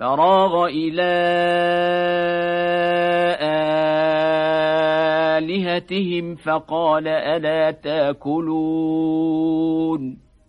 فراغ إلى آلهتهم فقال ألا تأكلون